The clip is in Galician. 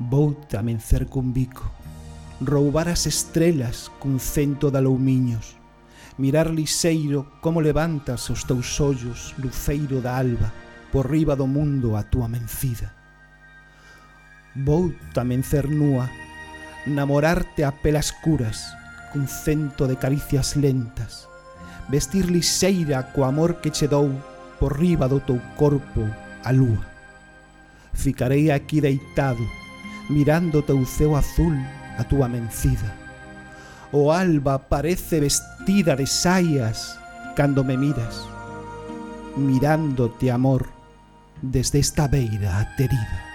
Vou tamén cer cun bico Roubar as estrelas cun cento de aloumiños Mirar liseiro como levantas os teus ollos Luceiro da alba Por riba do mundo a túa mencida. Vou tamén cer nua Namorarte a pelas curas Cun cento de caricias lentas. Vestir liseira co amor que che dou Por riba do teu corpo a lúa. Ficarei aquí deitado mirándote o ceo azul a túa mencida. O alba parece vestida de saias cando me miras, mirándote amor desde esta beira aterida.